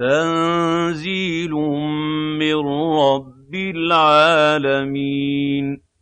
تَنزِيلٌ مِّن رَّبِّ الْعَالَمِينَ.